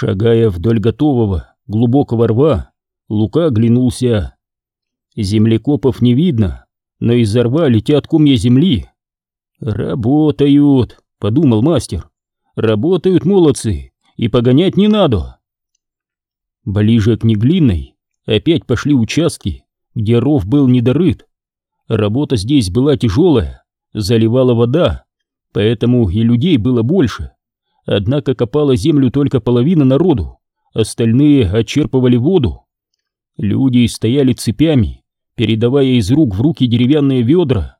Шагая вдоль готового глубокого рва, Лука оглянулся. Землекопов не видно, но из-за рва летят комья земли. «Работают», — подумал мастер. «Работают молодцы, и погонять не надо». Ближе к Неглинной опять пошли участки, где ров был недорыт. Работа здесь была тяжелая, заливала вода, поэтому и людей было больше. Однако копала землю только половина народу, остальные отчерпывали воду. Люди стояли цепями, передавая из рук в руки деревянные ведра.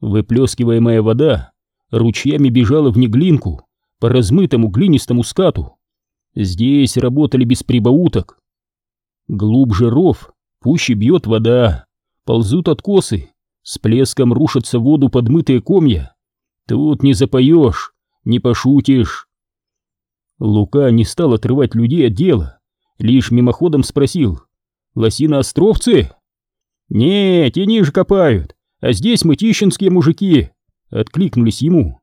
Выплескиваемая вода ручьями бежала в неглинку по размытому глинистому скату. Здесь работали без прибауток. Глубже ров, пуще бьет вода, ползут откосы, с плеском рушатся в воду подмытые комья. Тут не запоешь, не пошутишь. Лука не стал отрывать людей от дела, лишь мимоходом спросил. «Лосиноостровцы?» «Не, те ниже копают, а здесь мы тищинские мужики», — откликнулись ему.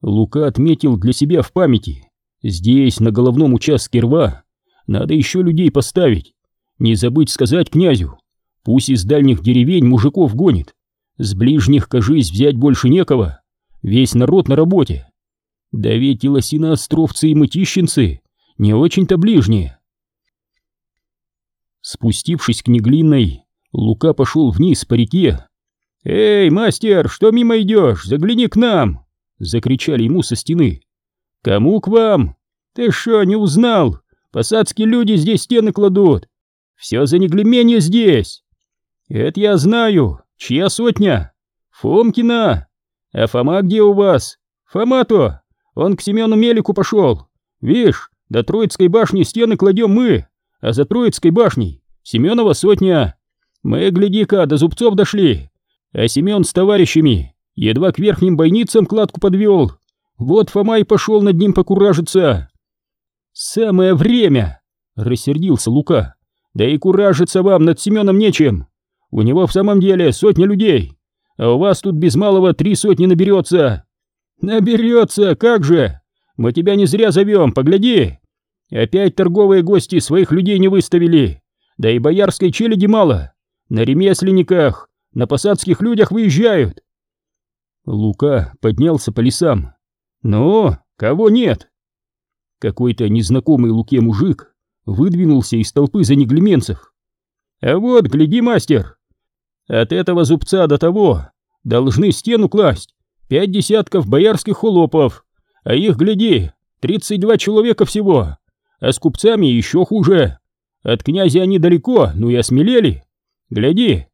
Лука отметил для себя в памяти. Здесь, на головном участке рва, надо еще людей поставить. Не забыть сказать князю, пусть из дальних деревень мужиков гонит. С ближних, кажись, взять больше некого. Весь народ на работе. Да ведь и лосиноостровцы и мытищенцы не очень-то ближние. Спустившись к Неглинной, Лука пошел вниз по реке. «Эй, мастер, что мимо идешь? Загляни к нам!» — закричали ему со стены. «Кому к вам? Ты что, не узнал? Посадские люди здесь стены кладут. Все за неглемение здесь!» «Это я знаю. Чья сотня?» «Фомкина. А Фома где у вас?» «Фома-то! Он к Семену Мелику пошел. Вишь, до Троицкой башни стены кладем мы, а за Троицкой башней Семенова сотня. Мы, гляди-ка, до зубцов дошли, а Семен с товарищами едва к верхним бойницам кладку подвел. Вот Фома и пошел над ним покуражиться. «Самое время!» — рассердился Лука. «Да и куражиться вам над Семеном нечем. У него в самом деле сотня людей, а у вас тут без малого три сотни наберется». «Наберется, как же! Мы тебя не зря зовем, погляди! Опять торговые гости своих людей не выставили, да и боярской челяди мало. На ремесленниках, на посадских людях выезжают. Лука поднялся по лесам. «Ну, кого нет?» Какой-то незнакомый Луке мужик выдвинулся из толпы за неглеменцев. «А вот, гляди, мастер! От этого зубца до того должны стену класть пять десятков боярских холопов, а их, гляди, тридцать два человека всего, а с купцами еще хуже. От князя они далеко, ну и осмелели. Гляди,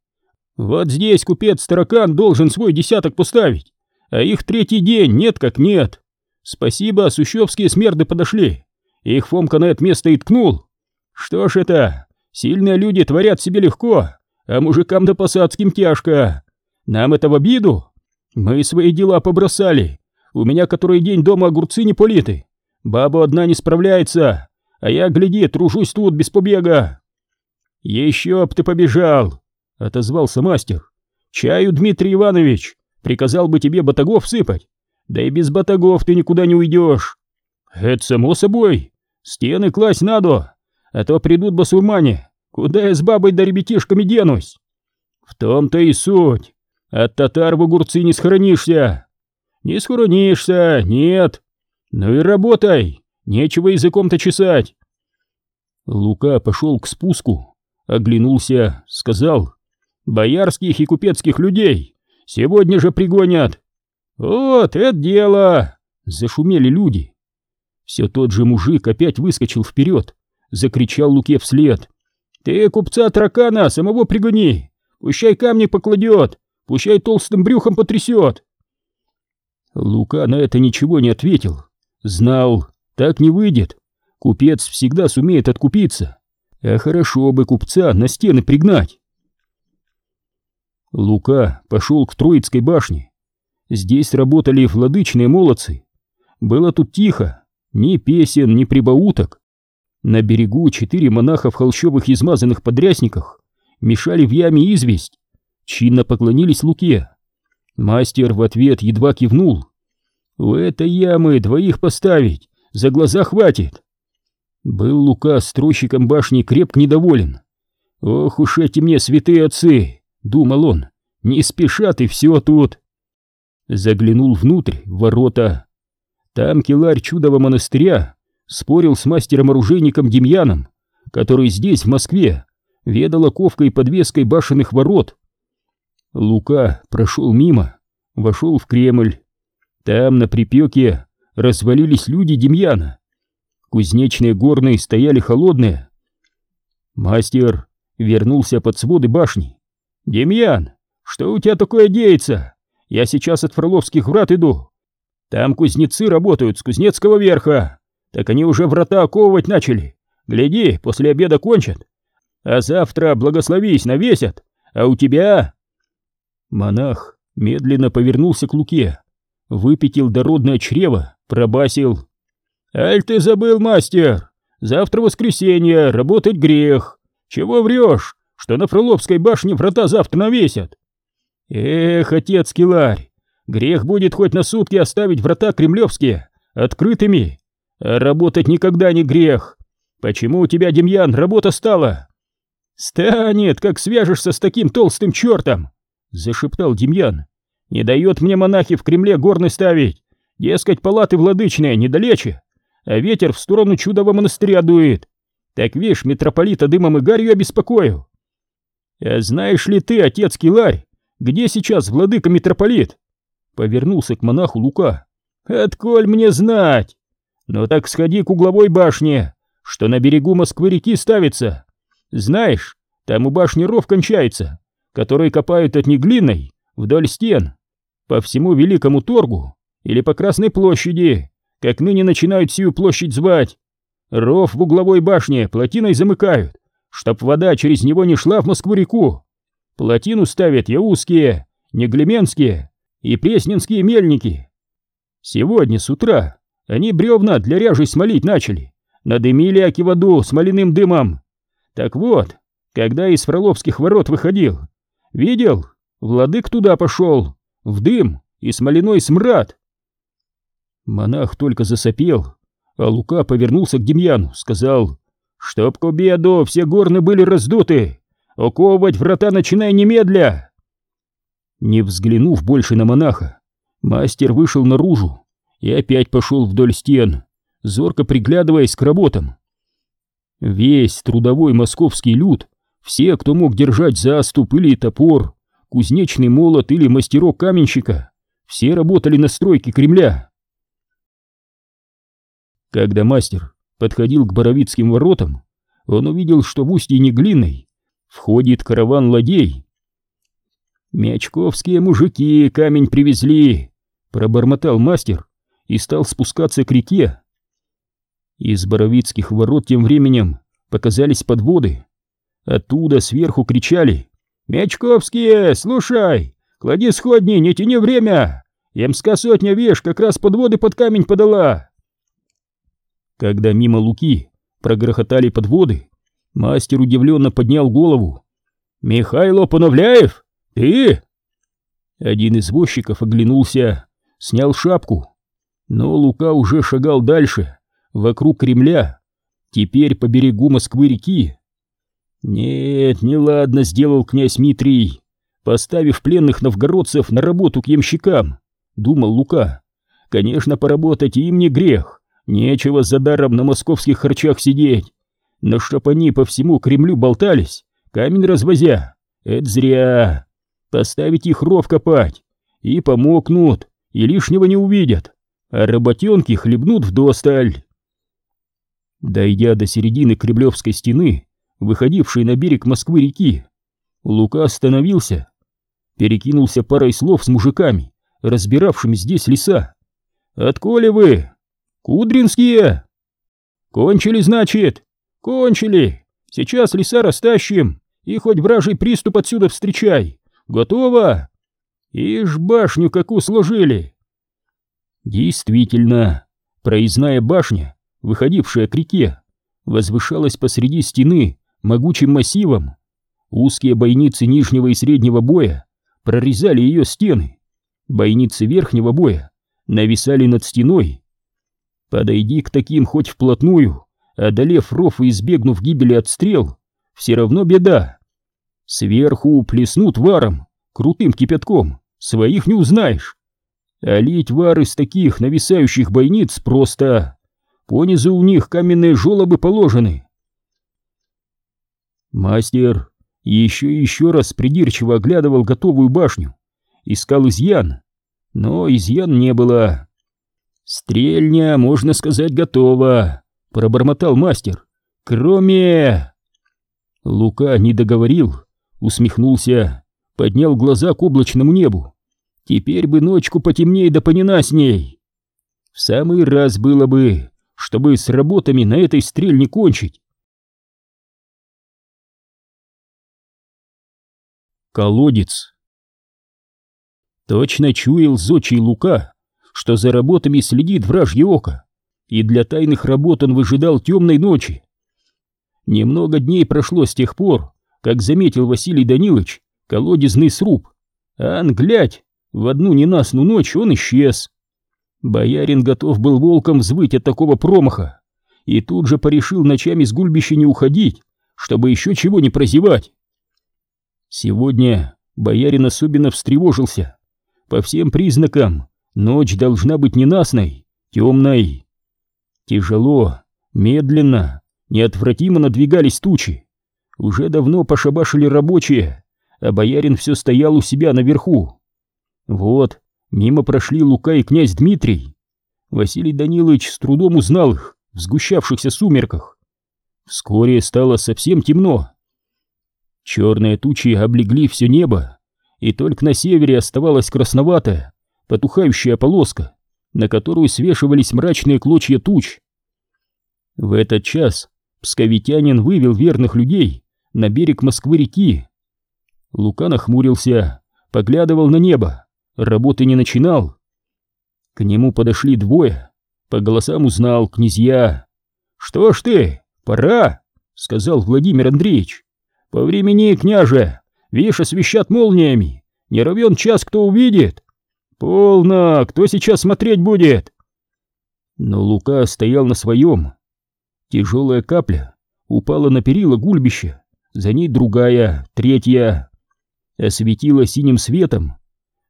вот здесь купец-таракан должен свой десяток поставить, а их третий день нет как нет. Спасибо, сущевские смерды подошли. Их Фомка на это место и ткнул. Что ж это, сильные люди творят себе легко, а мужикам да посадским тяжко. Нам это в обиду? Мы свои дела побросали. У меня который день дома огурцы не политы. Баба одна не справляется, а я, гляди, тружусь тут без побега. Еще б ты побежал, отозвался мастер. Чаю, Дмитрий Иванович, приказал бы тебе батагов сыпать. Да и без батагов ты никуда не уйдешь. Это само собой. Стены класть надо, а то придут басурмане. Куда я с бабой да ребятишками денусь? В том-то и суть. От татар в огурцы не схоронишься. Не схоронишься, нет. Ну и работай. Нечего языком-то чесать. Лука пошел к спуску, оглянулся, сказал. Боярских и купецких людей сегодня же пригонят. Вот это дело! Зашумели люди. Все тот же мужик опять выскочил вперед, закричал Луке вслед. Ты купца Тракана самого пригони, пущай камни покладет, пущай толстым брюхом потрясет. Лука на это ничего не ответил. Знал, так не выйдет. Купец всегда сумеет откупиться. А хорошо бы купца на стены пригнать. Лука пошел к Троицкой башне. Здесь работали владычные молодцы. Было тут тихо, ни песен, ни прибауток. На берегу четыре монаха в холщовых измазанных подрясниках мешали в яме известь. Чинно поклонились Луке. Мастер в ответ едва кивнул. «У этой ямы двоих поставить, за глаза хватит. Был Лука стройщиком башни крепко недоволен. Ох уж эти мне святые отцы, думал он, не спешат и все тут. Заглянул внутрь, в ворота. Там келарь чудового монастыря спорил с мастером-оружейником Демьяном, который здесь, в Москве, ведал оковкой и подвеской башенных ворот. Лука прошел мимо, вошел в Кремль. Там, на припеке, развалились люди Демьяна. Кузнечные горные стояли холодные. Мастер вернулся под своды башни. «Демьян, что у тебя такое деется? Я сейчас от Фроловских врат иду. Там кузнецы работают с Кузнецкого верха. Так они уже врата оковывать начали. Гляди, после обеда кончат. А завтра, благословись, навесят. А у тебя...» Монах медленно повернулся к Луке, выпятил дородное чрево, пробасил. «Аль ты забыл, мастер? Завтра воскресенье, работать грех. Чего врешь, что на Фроловской башне врата завтра навесят?» «Эх, отец Киларь, грех будет хоть на сутки оставить врата кремлевские открытыми, а работать никогда не грех. Почему у тебя, Демьян, работа стала?» «Станет, как свяжешься с таким толстым чертом!» — зашептал Демьян. «Не дает мне монахи в Кремле горны ставить, дескать, палаты владычные недалече, а ветер в сторону чудового монастыря дует. Так вишь, митрополита дымом и гарью обеспокою. А знаешь ли ты, отец Киларь, где сейчас владыка-митрополит?» Повернулся к монаху Лука. «Отколь мне знать? Ну так сходи к угловой башне, что на берегу Москвы-реки ставится. Знаешь, там у башни ров кончается, который копают от неглиной вдоль стен, по всему Великому Торгу или по Красной площади, как ныне начинают сию площадь звать. Ров в угловой башне плотиной замыкают, чтоб вода через него не шла в Москву-реку. Плотину ставят яузские, неглеменские и пресненские мельники. Сегодня с утра они бревна для ряжей смолить начали, надымили аки воду смоляным дымом. Так вот, когда из Фроловских ворот выходил, видел, владык туда пошел, в дым и смоляной смрад. Монах только засопел, а Лука повернулся к Демьяну, сказал, «Чтоб к обеду все горны были раздуты, оковывать врата начинай немедля!» Не взглянув больше на монаха, мастер вышел наружу и опять пошел вдоль стен, зорко приглядываясь к работам. Весь трудовой московский люд, все, кто мог держать заступ или топор, кузнечный молот или мастерок каменщика, все работали на стройке Кремля. Когда мастер подходил к Боровицким воротам, он увидел, что в устье Неглиной входит караван ладей. «Мячковские мужики камень привезли», — пробормотал мастер и стал спускаться к реке. Из Боровицких ворот тем временем показались подводы. Оттуда сверху кричали «Мячковские, слушай, клади сходни, не тяни время! Емска сотня веш как раз подводы под камень подала!» Когда мимо Луки прогрохотали подводы, мастер удивленно поднял голову. «Михайло Поновляев? Ты?» Один из возчиков оглянулся, снял шапку, но Лука уже шагал дальше, вокруг Кремля, теперь по берегу Москвы-реки. Нет, неладно сделал князь Митрий, поставив пленных новгородцев на работу к ямщикам, думал Лука. Конечно, поработать им не грех, Нечего за даром на московских харчах сидеть. Но чтоб они по всему Кремлю болтались, камень развозя, это зря. Поставить их ров копать, и помокнут, и лишнего не увидят, а работенки хлебнут вдосталь. Дойдя до середины Кремлевской стены, выходившей на берег Москвы-реки, Лука остановился, перекинулся парой слов с мужиками, разбиравшими здесь леса. «Отколи вы?» «Кудринские!» «Кончили, значит?» «Кончили! Сейчас леса растащим, и хоть вражий приступ отсюда встречай! Готово!» «Ишь, башню какую сложили!» Действительно, проездная башня, выходившая к реке, возвышалась посреди стены могучим массивом. Узкие бойницы нижнего и среднего боя прорезали ее стены. Бойницы верхнего боя нависали над стеной Подойди к таким хоть вплотную, одолев ров и избегнув гибели от стрел, все равно беда. Сверху плеснут варом, крутым кипятком, своих не узнаешь. А лить вар из таких нависающих бойниц просто. Понизу у них каменные жолобы положены. Мастер еще и еще раз придирчиво оглядывал готовую башню, искал изъян, но изъян не было. «Стрельня, можно сказать, готова», — пробормотал мастер. «Кроме...» Лука не договорил, усмехнулся, поднял глаза к облачному небу. «Теперь бы ночку потемнее да поненастней!» «В самый раз было бы, чтобы с работами на этой стрельне кончить!» Колодец Точно чуял зодчий Лука, что за работами следит вражье око, и для тайных работ он выжидал темной ночи. Немного дней прошло с тех пор, как заметил Василий Данилович колодезный сруб, а англядь, в одну ненастную ночь он исчез. Боярин готов был волком взвыть от такого промаха, и тут же порешил ночами с гульбища не уходить, чтобы еще чего не прозевать. Сегодня боярин особенно встревожился. По всем признакам Ночь должна быть ненастной, темной. Тяжело, медленно, неотвратимо надвигались тучи. Уже давно пошабашили рабочие, а боярин все стоял у себя наверху. Вот, мимо прошли Лука и князь Дмитрий. Василий Данилович с трудом узнал их в сгущавшихся сумерках. Вскоре стало совсем темно. Черные тучи облегли все небо, и только на севере оставалось красноватое, потухающая полоска, на которую свешивались мрачные клочья туч. В этот час псковитянин вывел верных людей на берег Москвы-реки. Лука нахмурился, поглядывал на небо, работы не начинал. К нему подошли двое, по голосам узнал князья. «Что ж ты, пора!» — сказал Владимир Андреевич. «По времени, княже, видишь, освещат молниями, не ровен час, кто увидит!» «Полно! Кто сейчас смотреть будет?» Но Лука стоял на своем. Тяжелая капля упала на перила гульбища, за ней другая, третья. Осветила синим светом,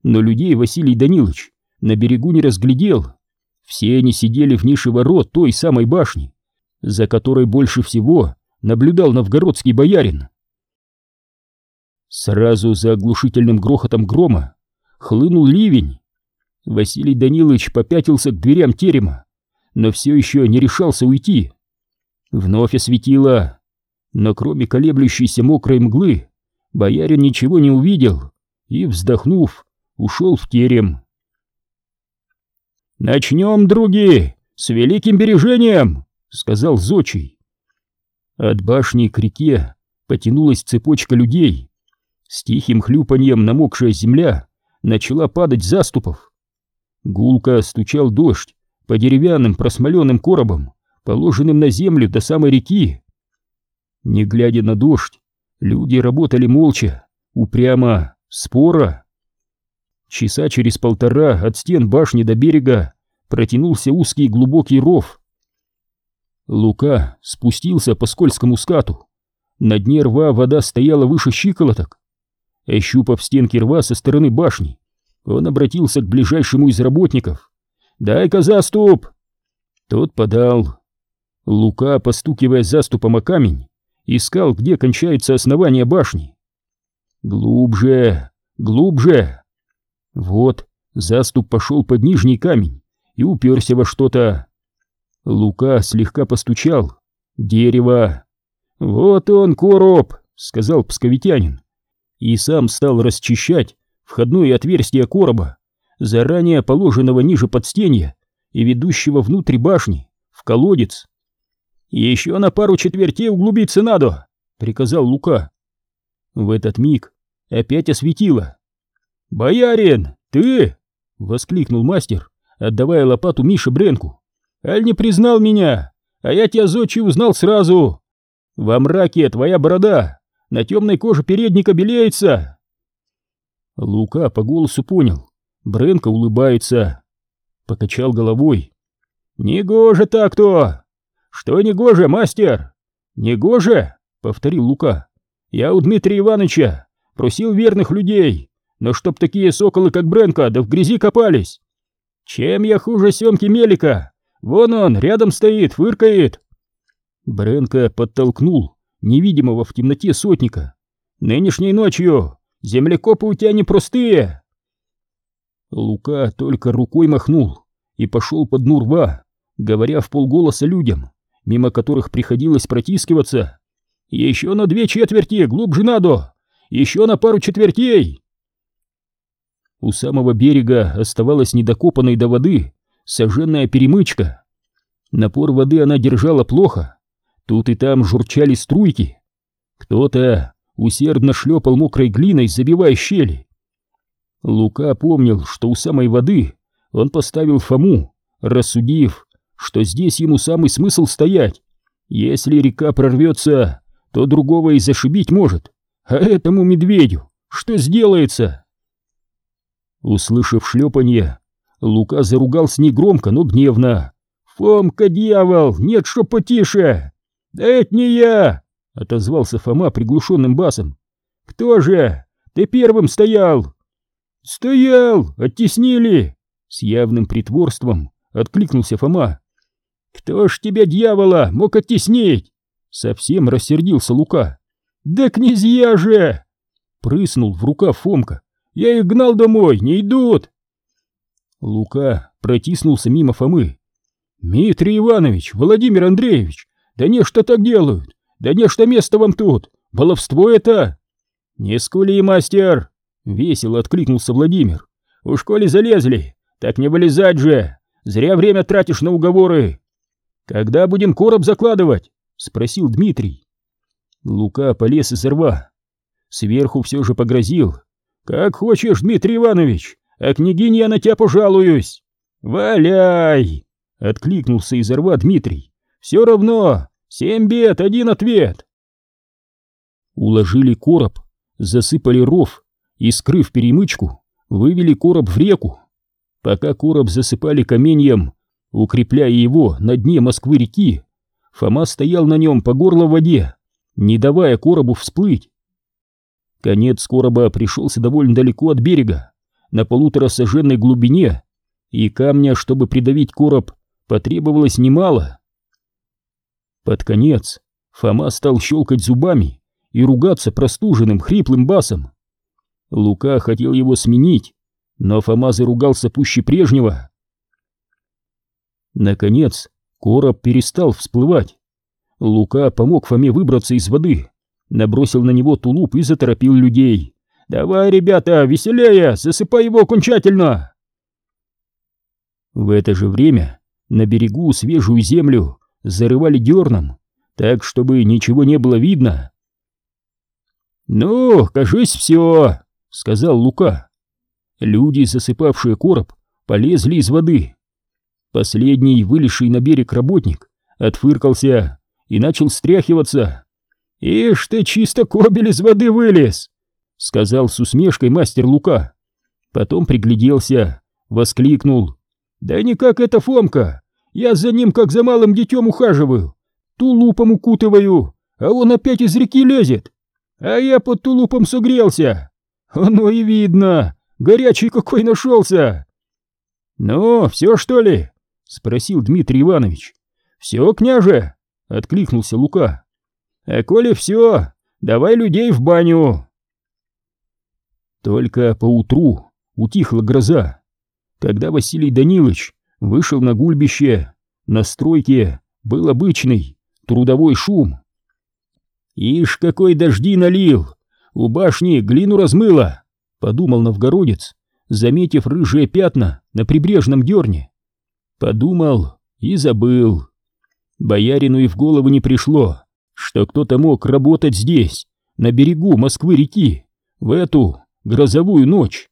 но людей Василий Данилович на берегу не разглядел. Все они сидели в нише ворот той самой башни, за которой больше всего наблюдал новгородский боярин. Сразу за оглушительным грохотом грома хлынул ливень. Василий Данилович попятился к дверям терема, но все еще не решался уйти. Вновь осветило, но кроме колеблющейся мокрой мглы, боярин ничего не увидел и, вздохнув, ушел в терем. «Начнем, други, с великим бережением!» — сказал Зочий. От башни к реке потянулась цепочка людей. С тихим хлюпаньем намокшая земля начала падать заступов. Гулко стучал дождь по деревянным просмоленным коробам, положенным на землю до самой реки. Не глядя на дождь, люди работали молча, упрямо, споро. Часа через полтора от стен башни до берега протянулся узкий глубокий ров. Лука спустился по скользкому скату. На дне рва вода стояла выше щиколоток. Ощупав стенки рва со стороны башни, он обратился к ближайшему из работников. «Дай-ка заступ!» Тот подал. Лука, постукивая заступом о камень, искал, где кончается основание башни. «Глубже! Глубже!» Вот, заступ пошел под нижний камень и уперся во что-то. Лука слегка постучал. «Дерево!» «Вот он, короб!» — сказал псковитянин. И сам стал расчищать входное отверстие короба, заранее положенного ниже подстенья и ведущего внутрь башни, в колодец. «Еще на пару четвертей углубиться надо!» — приказал Лука. В этот миг опять осветило. «Боярин, ты!» — воскликнул мастер, отдавая лопату Мише Бренку. «Аль не признал меня, а я тебя зодчий узнал сразу! Во мраке твоя борода, на темной коже передника белеется!» Лука по голосу понял. Бренко улыбается. Покачал головой. Негоже так-то! Что негоже, мастер? Негоже? Повторил Лука. Я у Дмитрия Ивановича просил верных людей, но чтоб такие соколы, как Бренка, да в грязи копались. Чем я хуже Семки Мелика? Вон он, рядом стоит, фыркает. Бренка подтолкнул невидимого в темноте сотника. Нынешней ночью землекопы у тебя непростые. Лука только рукой махнул и пошел под дну рва, говоря в полголоса людям, мимо которых приходилось протискиваться. Еще на две четверти, глубже надо! Еще на пару четвертей! У самого берега оставалась недокопанной до воды сожженная перемычка. Напор воды она держала плохо, тут и там журчали струйки. Кто-то усердно шлепал мокрой глиной, забивая щели. Лука помнил, что у самой воды он поставил Фому, рассудив, что здесь ему самый смысл стоять. Если река прорвется, то другого и зашибить может. А этому медведю что сделается? Услышав шлепанье, Лука заругался негромко, но гневно. «Фомка, дьявол! Нет, что потише!» «Да это не я!» — отозвался Фома приглушенным басом. «Кто же? Ты первым стоял!» «Стоял! Оттеснили!» С явным притворством откликнулся Фома. «Кто ж тебя, дьявола, мог оттеснить?» Совсем рассердился Лука. «Да князья же!» Прыснул в рукав Фомка. «Я их гнал домой, не идут!» Лука протиснулся мимо Фомы. «Дмитрий Иванович, Владимир Андреевич, да не что так делают, да не что место вам тут, баловство это!» «Не скули, мастер!» — весело откликнулся Владимир. «Уж коли залезли, так не вылезать же! Зря время тратишь на уговоры!» «Когда будем короб закладывать?» — спросил Дмитрий. Лука полез из рва. Сверху все же погрозил. «Как хочешь, Дмитрий Иванович, а княгине я на тебя пожалуюсь!» «Валяй!» — откликнулся из рва Дмитрий. «Все равно! Семь бед, один ответ!» Уложили короб, засыпали ров и, скрыв перемычку, вывели короб в реку. Пока короб засыпали каменьем, укрепляя его на дне Москвы-реки, Фома стоял на нем по горло в воде, не давая коробу всплыть. Конец короба пришелся довольно далеко от берега, на полутора сожженной глубине, и камня, чтобы придавить короб, потребовалось немало. Под конец Фома стал щелкать зубами и ругаться простуженным хриплым басом. Лука хотел его сменить, но Фома заругался пуще прежнего. Наконец, короб перестал всплывать. Лука помог Фоме выбраться из воды, набросил на него тулуп и заторопил людей. «Давай, ребята, веселее, засыпай его окончательно!» В это же время на берегу свежую землю зарывали дерном, так, чтобы ничего не было видно. «Ну, кажись, все», — сказал Лука. Люди, засыпавшие короб, полезли из воды. Последний, вылезший на берег работник, отфыркался и начал стряхиваться. «Ишь ты, чисто кобель из воды вылез!» — сказал с усмешкой мастер Лука. Потом пригляделся, воскликнул. «Да никак это Фомка! Я за ним как за малым детем ухаживаю, тулупом укутываю, а он опять из реки лезет, а я под тулупом согрелся. Оно и видно, Горячий какой нашелся!» «Ну, все что ли?» — спросил Дмитрий Иванович. «Все, княже!» — откликнулся Лука. «А коли все, давай людей в баню!» Только поутру утихла гроза. Когда Василий Данилович вышел на гульбище, на стройке был обычный трудовой шум. «Ишь, какой дожди налил! У башни глину размыло!» подумал новгородец, заметив рыжие пятна на прибрежном дерне. Подумал и забыл. Боярину и в голову не пришло, что кто-то мог работать здесь, на берегу Москвы-реки, в эту грозовую ночь.